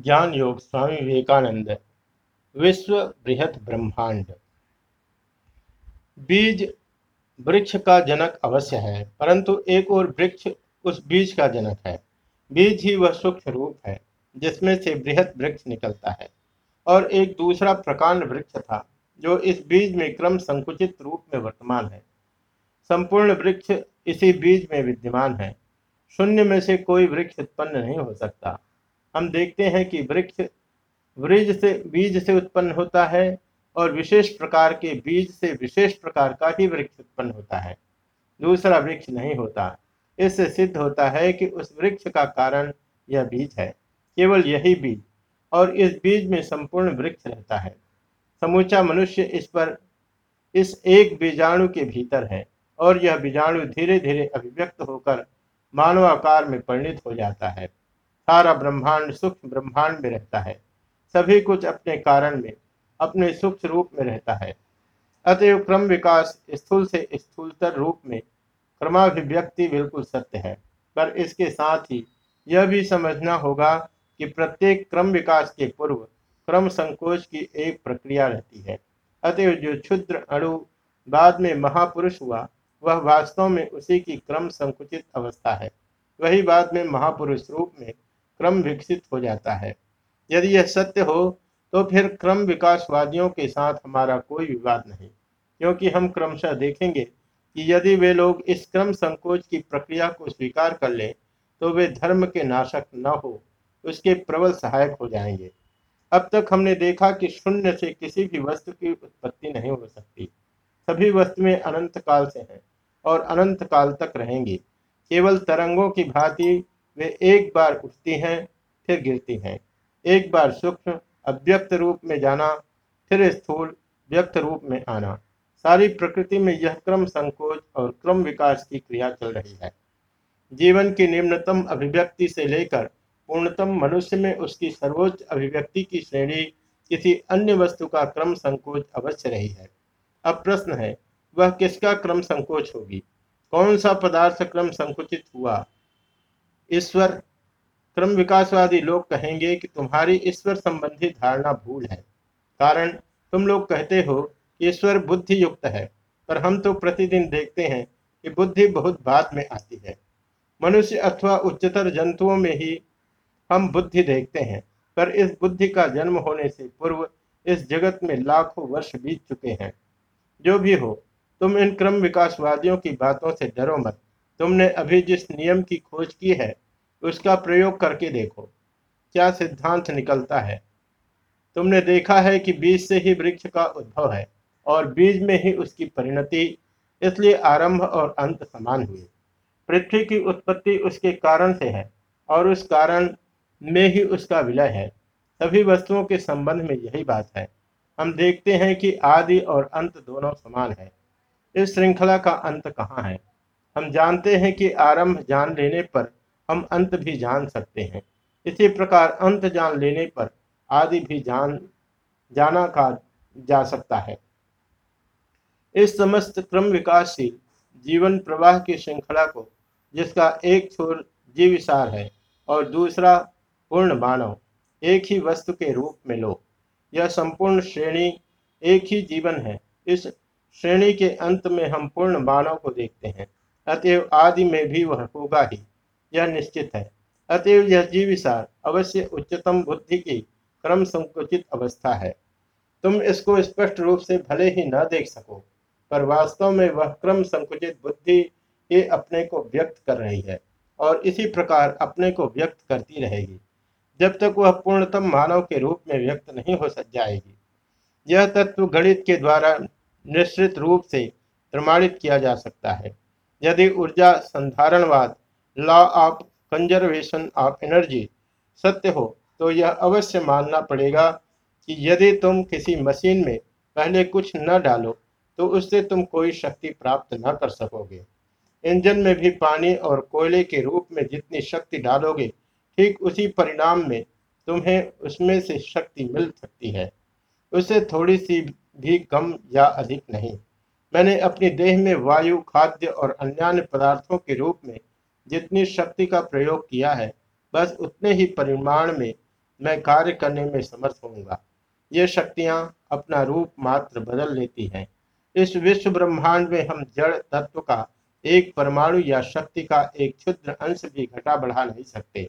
ज्ञान योग स्वामी विवेकानंद, विश्व बृहत ब्रह्मांड। बीज वृक्ष का जनक अवश्य है, परंतु एक और वृक्ष उस बीज का जनक है। बीज ही वह सूक्ष्म रूप है, जिसमें से बृहद वृक्ष निकलता है। और एक दूसरा प्रकांड वृक्ष था, जो इस बीज में क्रम संकुचित रूप में वर्तमान है। संपूर्ण वृक्ष इसी बीज में विद्यमान है। शून्य में से कोई वृक्ष उत्पन्न नहीं हो सकता। हम देखते हैं कि वृक्ष वृज से, बीज से उत्पन्न होता है और विशेष प्रकार के बीज से विशेष प्रकार का ही वृक्ष उत्पन्न होता है। दूसरा वृक्ष नहीं होता। इससे सिद्ध होता है कि उस वृक्ष का कारण यह बीज है, केवल यही बीज, और इस बीज में संपूर्ण वृक्ष रहता है। समूचा मनुष्य इस पर, इस एक बीजाणु के भीतर है, और यह बीजाणु धीरे धीरे अभिव्यक्त होकर मानवाकार में परिणित हो जाता है। सारा ब्रह्मांड सूक्ष्म ब्रह्मांड में रहता है। सभी कुछ अपने कारण में, अपने सूक्ष्म रूप में रहता है। अतएव क्रम विकास स्थूल से स्थूलतर रूप में क्रमाभिव्यक्ति बिल्कुल सत्य है। पर इसके साथ ही यह भी समझना होगा कि प्रत्येक क्रम विकास के पूर्व क्रम संकोच की एक प्रक्रिया रहती है। अतएव जो क्षुद्र अणु बाद में महापुरुष हुआ, वह वास्तव में उसी की क्रम संकुचित अवस्था है। वही बाद में महापुरुष रूप में क्रम विकसित हो जाता है। यदि यह सत्य हो तो फिर क्रम विकासवादियों के साथ हमारा कोई विवाद नहीं, क्योंकि हम क्रमशः देखेंगे कि यदि वे लोग इस क्रम संकोच की प्रक्रिया को स्वीकार कर लें तो वे धर्म के नाशक न हो, उसके प्रबल सहायक हो जाएँगे। अब तक हमने देखा कि शून्य से किसी भी वस्तु की उत्पत्ति नहीं हो सकती। सभी वस्तुएँ अनंत काल से हैं और अनंत काल तक रहेंगी। केवल तरंगों की भांति वे एक बार उठती हैं, फिर गिरती हैं। एक बार सूक्ष्म, अव्यक्त रूप में जाना, फिर स्थूल, व्यक्त रूप में आना। सारी प्रकृति में यह क्रम संकोच और क्रम विकास की क्रिया चल रही है। जीवन की निम्नतम अभिव्यक्ति से लेकर पूर्णतम मनुष्य में उसकी सर्वोच्च अभिव्यक्ति की श्रेणी किसी अन्य वस्तु का क्रम संकोच अवश्य रही है। अब प्रश्न है, वह किसका क्रम संकोच होगी? कौन सा पदार्थ क्रम संकुचित हुआ? ईश्वर क्रम विकासवादी लोग कहेंगे कि तुम्हारी ईश्वर संबंधी धारणा भूल है। कारण, तुम लोग कहते हो कि ईश्वर बुद्धि युक्त है, पर हम तो प्रतिदिन देखते हैं कि बुद्धि बहुत बाद में आती है। मनुष्य अथवा उच्चतर जंतुओं में ही हम बुद्धि देखते हैं, पर इस बुद्धि का जन्म होने से पूर्व इस जगत में लाखों वर्ष बीत चुके हैं। जो भी हो, तुम इन क्रम विकासवादियों की बातों से डरो मत। तुमने अभी जिस नियम की खोज की है, उसका प्रयोग करके देखो। क्या सिद्धांत निकलता है? तुमने देखा है कि बीज से ही वृक्ष का उद्भव है, और बीज में ही उसकी परिणति, इसलिए आरंभ और अंत समान हुए। पृथ्वी की उत्पत्ति उसके कारण से है, और उस कारण में ही उसका विलय है। सभी वस्तुओं के संबंध में यही बात है। हम देखते हैं कि आदि और अंत दोनों समान है। इस श्रृंखला का अंत कहाँ है? हम जानते हैं कि आरंभ जान लेने पर हम अंत भी जान सकते हैं। इसी प्रकार अंत जान लेने पर आदि भी जान, जाना का जा सकता है। इस समस्त क्रम विकासशील जीवन प्रवाह की श्रृंखला को, जिसका एक छोर जीविसार है और दूसरा पूर्ण मानव, एक ही वस्तु के रूप में लो यह संपूर्ण श्रेणी एक ही जीवन है। इस श्रेणी के अंत में हम पूर्ण मानव को देखते हैं। अतएव आदि में भी वह होगा ही। यह निश्चित है। अतएव यह जीविसार अवश्य उच्चतम बुद्धि की क्रम संकुचित अवस्था है। तुम इसको स्पष्ट रूप से भले ही न देख सको, पर वास्तव में वह क्रम संकुचित बुद्धि ही अपने को व्यक्त कर रही है और इसी प्रकार अपने को व्यक्त करती रहेगी। जब तक वह पूर्णतम मानव के रूप में व्यक्त नहीं हो सक जाएगी। यह तत्व गणित के द्वारा निश्चित रूप से प्रमाणित किया जा सकता है। यदि ऊर्जा संधारणवाद law of conservation of energy सत्य हो तो यह अवश्य मानना पड़ेगा कि यदि तुम किसी मशीन में पहले कुछ न डालो तो उससे तुम कोई शक्ति प्राप्त न कर सकोगे। इंजन में भी पानी और कोयले के रूप में जितनी शक्ति डालोगे, ठीक उसी परिणाम में तुम्हें उसमें से शक्ति मिल सकती है। उससे थोड़ी सी भी कम या अधिक नहीं। मैंने अपने देह में वायु, खाद्य और अन्य पदार्थों के रूप में जितनी शक्ति का प्रयोग किया है, बस उतने ही परिमाण में मैं कार्य करने में समर्थ होऊँगा। ये शक्तियाँ अपना रूप मात्र बदल लेती हैं। इस विश्व ब्रह्मांड में हम जड़ तत्व का एक परमाणु या शक्ति का एक क्षुद्र अंश भी घटा बढ़ा नहीं सकते।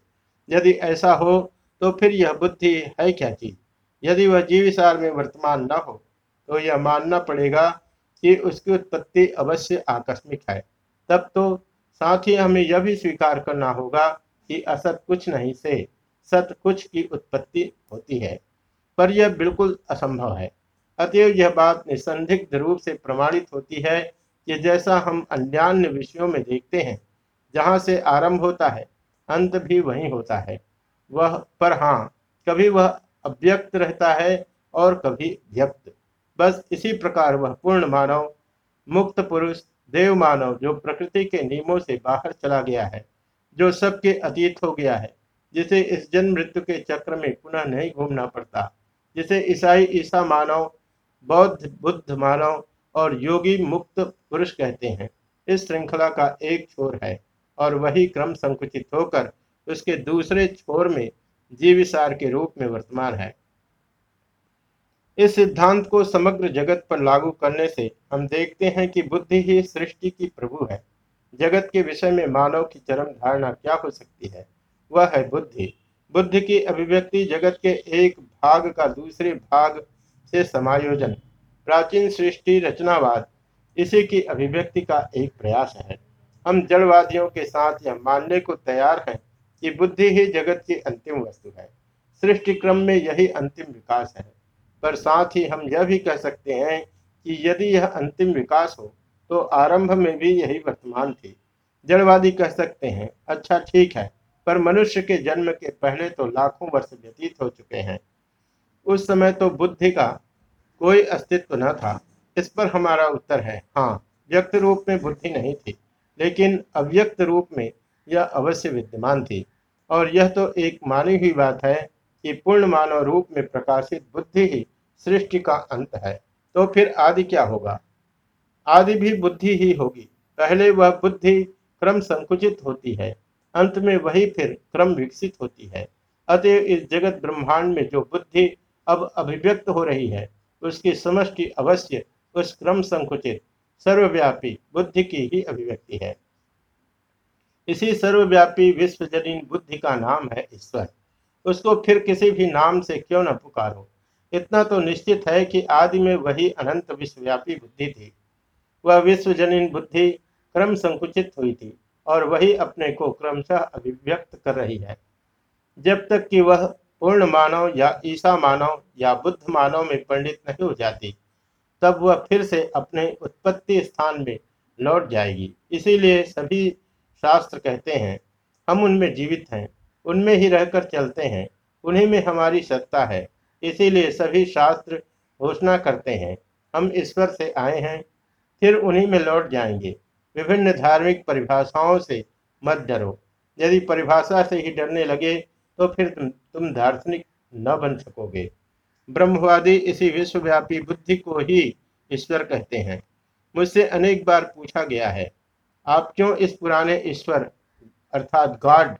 यदि ऐसा हो तो फिर यह बुद्धि है क्या चीज़? यदि वह जीविसार में वर्तमान न हो तो यह मानना पड़ेगा कि उसकी उत्पत्ति अवश्य आकस्मिक है। तब तो साथ ही हमें यह भी स्वीकार करना होगा कि असत कुछ नहीं से सत कुछ की उत्पत्ति होती है, पर यह बिल्कुल असंभव है। अतएव यह बात निसंदिग्ध रूप से प्रमाणित होती है कि जैसा हम अन्यान्य विषयों में देखते हैं, जहाँ से आरंभ होता है, अंत भी वही होता है। वह, पर हाँ कभी वह अव्यक्त रहता है और कभी व्यक्त। बस इसी प्रकार वह पूर्ण मानव, मुक्त पुरुष, देव मानव जो प्रकृति के नियमों से बाहर चला गया है, जो सबके अतीत हो गया है, जिसे इस जन्म मृत्यु के चक्र में पुनः नहीं घूमना पड़ता, जिसे ईसाई, ईसा मानव, बौद्ध, बुद्ध मानव और योगी मुक्त पुरुष कहते हैं। इस श्रृंखला का एक छोर है और वही क्रम संकुचित होकर उसके दूसरे छोर में जीविसार के रूप में वर्तमान है। इस सिद्धांत को समग्र जगत पर लागू करने से हम देखते हैं कि बुद्धि ही सृष्टि की प्रभु है। जगत के विषय में मानव की चरम धारणा क्या हो सकती है? वह है बुद्धि। बुद्धि की अभिव्यक्ति जगत के एक भाग का दूसरे भाग से समायोजन, प्राचीन सृष्टि रचनावाद, इसी की अभिव्यक्ति का एक प्रयास है। हम जड़वादियों के साथ यह मानने को तैयार हैं कि बुद्धि ही जगत की अंतिम वस्तु है। सृष्टि क्रम में यही अंतिम विकास है। पर साथ ही हम यह भी कह सकते हैं कि यदि यह अंतिम विकास हो तो आरंभ में भी यही वर्तमान थी। जड़वादी कह सकते हैं अच्छा ठीक है, पर मनुष्य के जन्म के पहले तो लाखों वर्ष व्यतीत हो चुके हैं। उस समय तो बुद्धि का कोई अस्तित्व न था। इस पर हमारा उत्तर है हाँ व्यक्त रूप में बुद्धि नहीं थी, लेकिन अव्यक्त रूप में यह अवश्य विद्यमान थी। और यह तो एक मानी हुई बात है कि पूर्ण मानव रूप में प्रकाशित बुद्धि ही सृष्टि का अंत है। तो फिर आदि क्या होगा? आदि भी बुद्धि ही होगी। पहले वह बुद्धि क्रम संकुचित होती है। अंत में वही फिर क्रम विकसित होती है। अतः इस जगत ब्रह्मांड में जो बुद्धि अब अभिव्यक्त हो रही है, उसकी समष्टि अवश्य उस क्रम संकुचित, सर्वव्यापी बुद्धि की ही अभिव्यक्ति है। इसी सर्वव्यापी विश्वजनीन बुद्धि का नाम है ईश्वर। उसको फिर किसी भी नाम से क्यों न पुकारो? इतना तो निश्चित है कि आदि में वही अनंत विश्वव्यापी बुद्धि थी। वह विश्वजनीन बुद्धि क्रम संकुचित हुई थी और वही अपने को क्रमशः अभिव्यक्त कर रही है। जब तक कि वह पूर्ण मानव या ईसा मानव या बुद्ध मानव में पंडित नहीं हो जाती, तब वह फिर से अपने उत्पत्ति स्थान में लौट जाएगी। इसीलिए सभी शास्त्र कहते हैं, हम उनमें जीवित हैं। उनमें ही रहकर चलते हैं। उन्हीं में हमारी सत्ता है। इसीलिए सभी शास्त्र घोषणा करते हैं, हम ईश्वर से आए हैं, फिर उन्हीं में लौट जाएँगे। विभिन्न धार्मिक परिभाषाओं से मत डरो। यदि परिभाषा से ही डरने लगे तो फिर तुम तुम दार्शनिक न बन सकोगे। ब्रह्मवादी इसी विश्वव्यापी बुद्धि को ही ईश्वर कहते हैं। मुझसे अनेक बार पूछा गया है, आप क्यों इस पुराने ईश्वर, अर्थात गॉड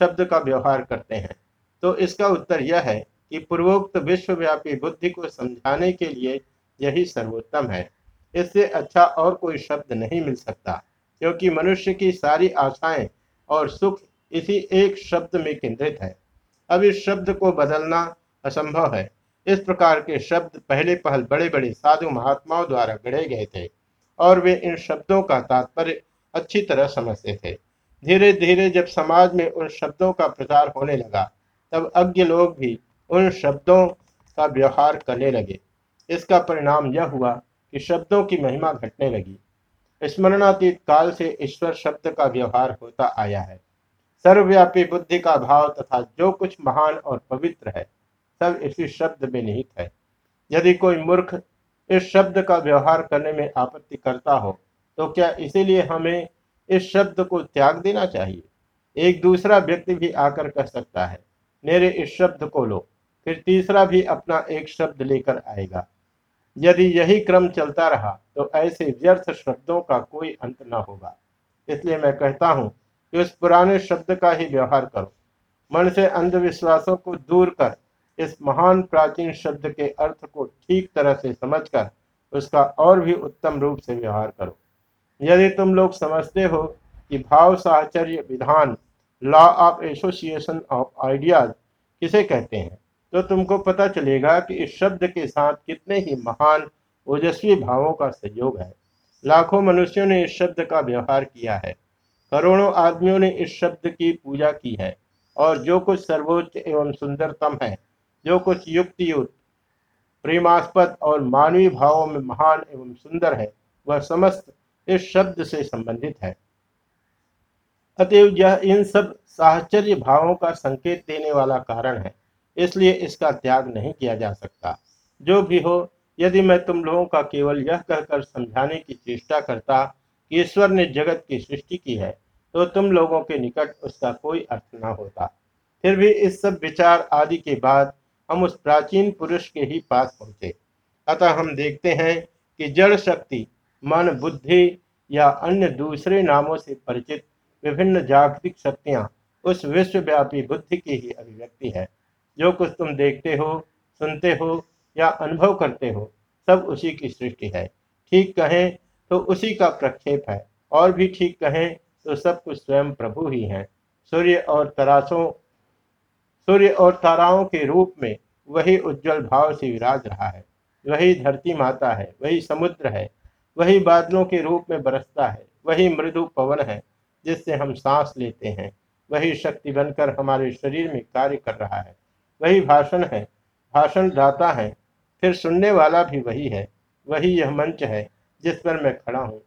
शब्द का व्यवहार करते हैं। तो इसका उत्तर यह है कि पूर्वोक्त विश्वव्यापी बुद्धि को समझाने के लिए यही सर्वोत्तम है। इससे अच्छा और कोई शब्द नहीं मिल सकता, क्योंकि मनुष्य की सारी आशाएँ और सुख इसी एक शब्द में केंद्रित है। अब इस शब्द को बदलना असंभव है। इस प्रकार के शब्द पहले पहल बड़े बड़े साधु महात्माओं द्वारा गढ़े गए थे और वे इन शब्दों का तात्पर्य अच्छी तरह समझते थे। धीरे धीरे जब समाज में उन शब्दों का प्रचार होने लगा, तब अज्ञ लोग भी उन शब्दों का व्यवहार करने लगे। इसका परिणाम यह हुआ कि शब्दों की महिमा घटने लगी। स्मरणातीत काल से ईश्वर शब्द का व्यवहार होता आया है। सर्वव्यापी बुद्धि का भाव तथा जो कुछ महान और पवित्र है, सब इसी शब्द में निहित है। यदि कोई मूर्ख इस शब्द का व्यवहार करने में आपत्ति करता हो तो क्या इसीलिए हमें इस शब्द को त्याग देना चाहिए। एक दूसरा व्यक्ति भी आकर कह सकता है, मेरे इस शब्द को लो। फिर तीसरा भी अपना एक शब्द लेकर आएगा। यदि यही क्रम चलता रहा तो ऐसे व्यर्थ शब्दों का कोई अंत न होगा। इसलिए मैं कहता हूँ कि उस पुराने शब्द का ही व्यवहार करो। मन से अंधविश्वासों को दूर कर, इस महान प्राचीन शब्द के अर्थ को ठीक तरह से समझकर उसका और भी उत्तम रूप से व्यवहार करो। यदि तुम लोग समझते हो कि भाव साहचर्य विधान, law of association of ideas किसे कहते हैं तो तुमको पता चलेगा कि इस शब्द के साथ कितने ही महान, ओजस्वी भावों का सहयोग है। लाखों मनुष्यों ने इस शब्द का व्यवहार किया है। करोड़ों आदमियों ने इस शब्द की पूजा की है। और जो कुछ सर्वोच्च एवं सुंदरतम है, जो कुछ युक्त युक्त प्रेमास्पद और मानवीय भावों में महान एवं सुंदर है, वह समस्त इस शब्द से संबंधित है। अतएव यह इन सब साहचर्य भावों का संकेत देने वाला कारण है, इसलिए इसका त्याग नहीं किया जा सकता। जो भी हो, यदि मैं तुम लोगों का केवल यह कहकर समझाने की चेष्टा करता कि ईश्वर ने जगत की सृष्टि की है तो तुम लोगों के निकट उसका कोई अर्थ न होता। फिर भी इस सब विचार आदि के बाद हम उस प्राचीन पुरुष के ही पास पहुँचे। अतः हम देखते हैं कि जड़ शक्ति मन, बुद्धि या अन्य दूसरे नामों से परिचित विभिन्न जागतिक शक्तियाँ उस विश्वव्यापी बुद्धि की ही अभिव्यक्ति है। जो कुछ तुम देखते हो, सुनते हो या अनुभव करते हो, सब उसी की सृष्टि है। ठीक कहें तो उसी का प्रक्षेप है, और भी ठीक कहें तो सब कुछ स्वयं प्रभु ही हैं। सूर्य और तरासों सूर्य और ताराओं के रूप में वही उज्जवल भाव से विराज रहा है। वही धरती माता है, वही समुद्र है वही बादलों के रूप में बरसता है, वही मृदु पवन है, जिससे हम सांस लेते हैं। वही शक्ति बनकर हमारे शरीर में कार्य कर रहा है। वही भाषण है, भाषण दाता है, फिर सुनने वाला भी वही है। वही यह मंच है, जिस पर मैं खड़ा हूँ।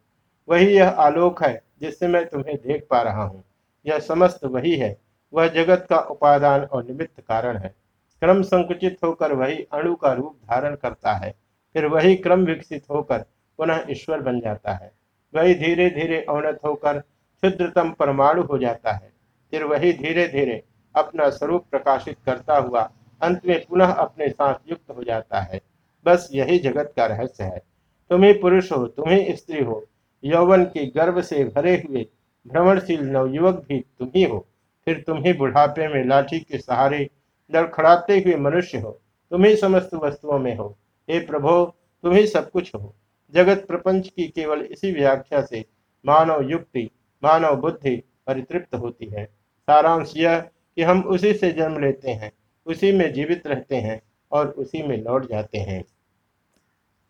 वही यह आलोक है, जिससे मैं तुम्हें देख पा रहा हूँ। यह समस्त वही है, वह जगत का उपादान और निमित्त कारण है। क्रम संकुचित होकर वही अणु का रूप धारण करता है, फिर वही क्रम विकसित होकर पुनः ईश्वर बन जाता है। वही धीरे धीरे अवनत होकर क्षुद्रतम परमाणु हो जाता है। फिर वही धीरे धीरे अपना स्वरूप प्रकाशित करता हुआ अंत में पुनः अपने साथ युक्त हो जाता है। बस यही जगत का रहस्य है। तुम्हें पुरुष हो तुम्हें स्त्री हो, यौवन के गर्भ से भरे हुए भ्रमणशील नवयुवक भी तुम ही। फिर तुम ही बुढ़ापे में लाठी के सहारे लड़खड़ाते हुए मनुष्य हो। तुम ही समस्त वस्तुओं में हो। हे प्रभो, तुम ही सब कुछ हो। जगत प्रपंच की केवल इसी व्याख्या से मानव युक्ति, मानव बुद्धि परितृप्त होती है। सारांश यह कि हम उसी से जन्म लेते हैं, उसी में जीवित रहते हैं और उसी में लौट जाते हैं।